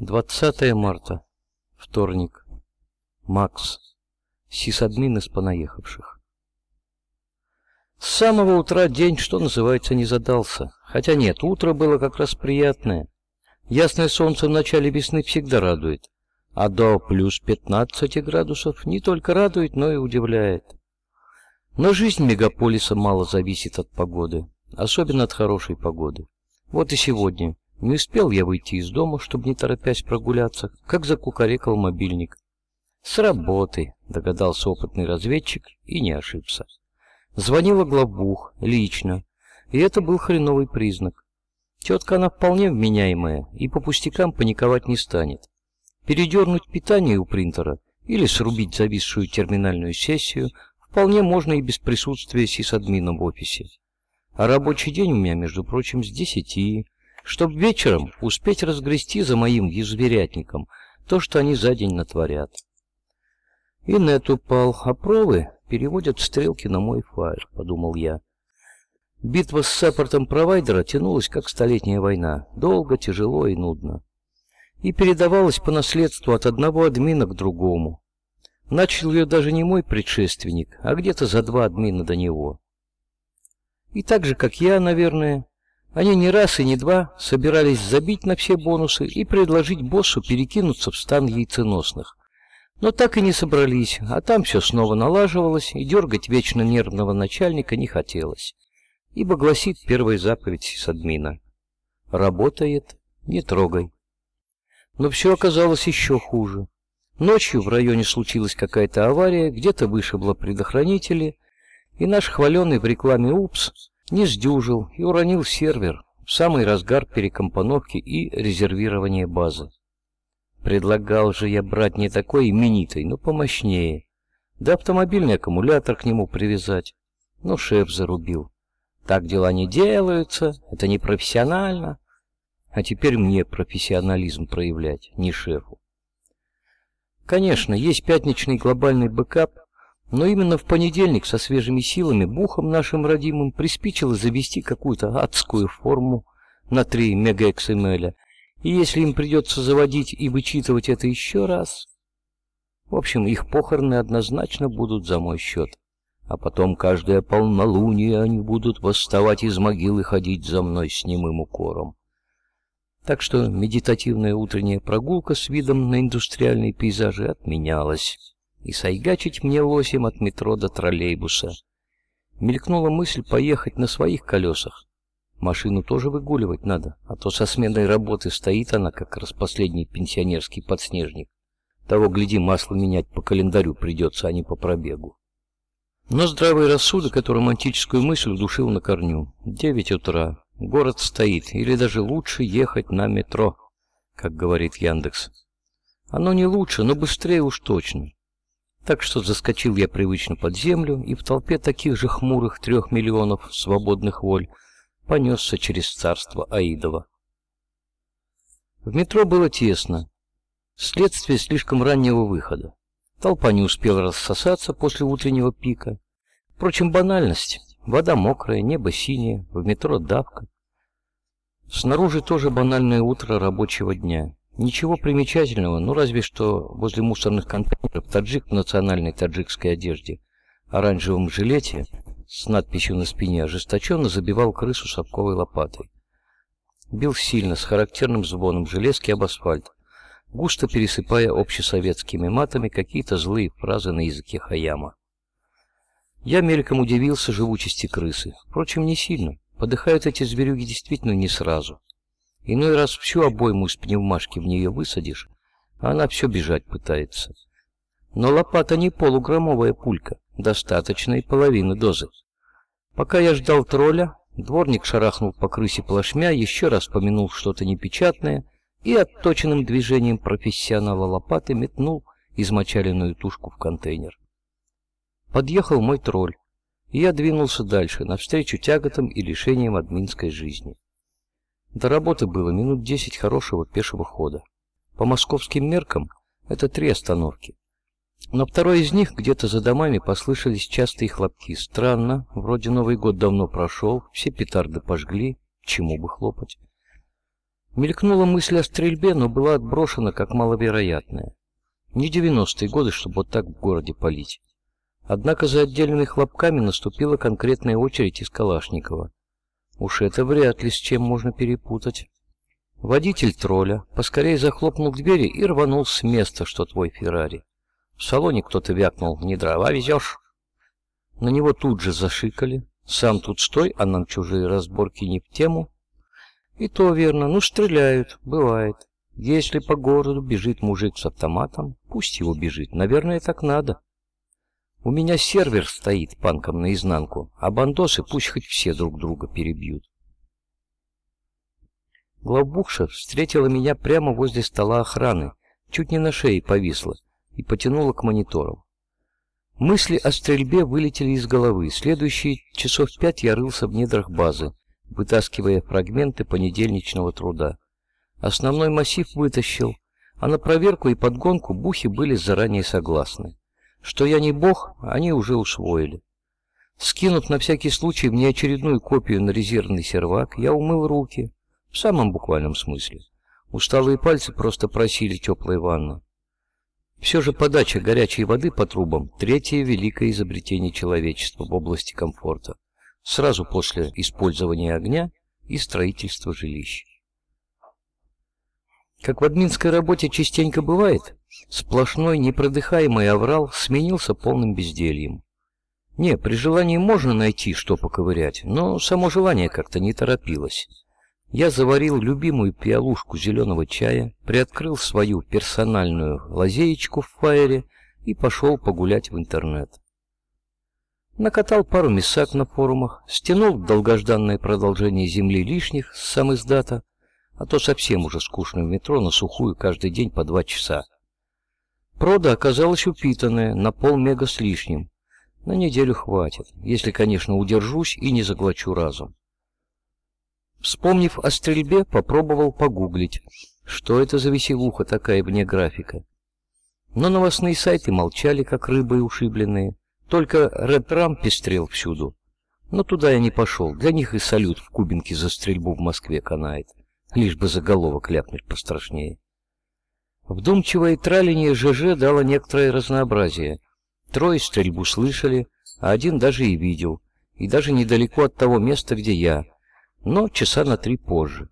20 марта. Вторник. Макс. Сисадмин из понаехавших. С самого утра день, что называется, не задался. Хотя нет, утро было как раз приятное. Ясное солнце в начале весны всегда радует. А до плюс 15 градусов не только радует, но и удивляет. Но жизнь мегаполиса мало зависит от погоды, особенно от хорошей погоды. Вот и сегодня не успел я выйти из дома, чтобы не торопясь прогуляться, как закукарекал мобильник. «С работы», — догадался опытный разведчик и не ошибся. Звонила главбух, лично, и это был хреновый признак. Тетка она вполне вменяемая и по пустякам паниковать не станет. Передернуть питание у принтера или срубить зависшую терминальную сессию вполне можно и без присутствия сисадмина в офисе. А рабочий день у меня, между прочим, с десяти, чтоб вечером успеть разгрести за моим езверятником то, что они за день натворят. И нет упал, а провы переводят стрелки на мой файл, подумал я. Битва с саппортом провайдера тянулась как столетняя война, долго, тяжело и нудно. И передавалась по наследству от одного админа к другому. Начал ее даже не мой предшественник, а где-то за два админа до него. И так же, как я, наверное, они не раз и не два собирались забить на все бонусы и предложить боссу перекинуться в стан яйценосных. Но так и не собрались, а там все снова налаживалось, и дергать вечно нервного начальника не хотелось. Ибо гласит первая заповедь сисадмина. Работает, не трогай. Но все оказалось еще хуже. Ночью в районе случилась какая-то авария, где-то вышибло предохранители, и наш хваленый в рекламе УПС не сдюжил и уронил сервер в самый разгар перекомпоновки и резервирования базы. Предлагал же я брать не такой именитый, но помощнее. Да автомобильный аккумулятор к нему привязать. Но шеф зарубил. Так дела не делаются, это не профессионально. А теперь мне профессионализм проявлять, не шефу. Конечно, есть пятничный глобальный бэкап, но именно в понедельник со свежими силами бухам нашим родимым приспичило завести какую-то адскую форму на 3 мега-XML, и если им придется заводить и вычитывать это еще раз... В общем, их похороны однозначно будут за мой счет. А потом каждое полнолуние они будут восставать из могил и ходить за мной с немым укором. Так что медитативная утренняя прогулка с видом на индустриальные пейзажи отменялась и сайгачить мне лосем от метро до троллейбуса. Мелькнула мысль поехать на своих колесах. Машину тоже выгуливать надо, а то со сменой работы стоит она, как распоследний пенсионерский подснежник. Того, гляди, масло менять по календарю придется, а не по пробегу. Но здравый рассудок эту романтическую мысль удушил на корню. Девять утра. Город стоит, или даже лучше ехать на метро, как говорит Яндекс. Оно не лучше, но быстрее уж точно. Так что заскочил я привычно под землю и в толпе таких же хмурых трех миллионов свободных воль понесся через царство Аидова. В метро было тесно. Следствие слишком раннего выхода. Толпа не успела рассосаться после утреннего пика. Впрочем, банальность. Вода мокрая, небо синее, в метро давка. Снаружи тоже банальное утро рабочего дня. Ничего примечательного, ну разве что возле мусорных контейнеров таджик в национальной таджикской одежде, оранжевом жилете с надписью на спине ожесточенно забивал крысу совковой лопатой. Бил сильно, с характерным звоном железки об асфальт, густо пересыпая общесоветскими матами какие-то злые фразы на языке Хаяма. Я мельком удивился живучести крысы, впрочем, не сильно. Подыхают эти зверюги действительно не сразу. Иной раз всю обойму из пневмашки в нее высадишь, а она все бежать пытается. Но лопата не полуграммовая пулька, достаточно половины дозы. Пока я ждал тролля, дворник шарахнул по крысе плашмя, еще раз помянул что-то непечатное и отточенным движением профессионала лопаты метнул измочаленную тушку в контейнер. Подъехал мой тролль, и я двинулся дальше, навстречу тяготам и лишениям админской жизни. До работы было минут десять хорошего пешего хода. По московским меркам это три остановки. На второй из них где-то за домами послышались частые хлопки. Странно, вроде Новый год давно прошел, все петарды пожгли, чему бы хлопать. Мелькнула мысль о стрельбе, но была отброшена как маловероятная. Не девяностые годы, чтобы вот так в городе палить. Однако за отдельными хлопками наступила конкретная очередь из Калашникова. Уж это вряд ли с чем можно перепутать. Водитель тролля поскорее захлопнул двери и рванул с места, что твой Феррари. В салоне кто-то вякнул «Не дрова везешь?» На него тут же зашикали. «Сам тут стой, а нам чужие разборки не в тему». И то верно, ну стреляют, бывает. Если по городу бежит мужик с автоматом, пусть его бежит, наверное, так надо. У меня сервер стоит панком наизнанку, а бандосы пусть хоть все друг друга перебьют. Главбухша встретила меня прямо возле стола охраны, чуть не на шее повисла, и потянула к мониторам. Мысли о стрельбе вылетели из головы. Следующие часов пять я рылся в недрах базы, вытаскивая фрагменты понедельничного труда. Основной массив вытащил, а на проверку и подгонку бухи были заранее согласны. Что я не бог, они уже усвоили. Скинув на всякий случай мне очередную копию на резервный сервак, я умыл руки, в самом буквальном смысле. Усталые пальцы просто просили теплой ванны. Все же подача горячей воды по трубам – третье великое изобретение человечества в области комфорта, сразу после использования огня и строительства жилищ. Как в админской работе частенько бывает, сплошной непродыхаемый аврал сменился полным бездельем. Не, при желании можно найти, что поковырять, но само желание как-то не торопилось. Я заварил любимую пиалушку зеленого чая, приоткрыл свою персональную лазеечку в фаере и пошел погулять в интернет. Накатал пару мисак на форумах, стянул долгожданное продолжение земли лишних с сам издата, а то совсем уже скучно в метро на сухую каждый день по два часа. Прода оказалась упитанная, на полмега с лишним. На неделю хватит, если, конечно, удержусь и не заглочу разум. Вспомнив о стрельбе, попробовал погуглить, что это за веселуха такая вне графика. Но новостные сайты молчали, как рыбы ушибленные. Только Редрам пестрел всюду. Но туда я не пошел. Для них и салют в Кубинке за стрельбу в Москве канает. Лишь бы заголовок ляпнуть пострашнее. Вдумчивое траление ЖЖ дало некоторое разнообразие. Трое стрельбу слышали, а один даже и видел. И даже недалеко от того места, где я — но часа на три позже.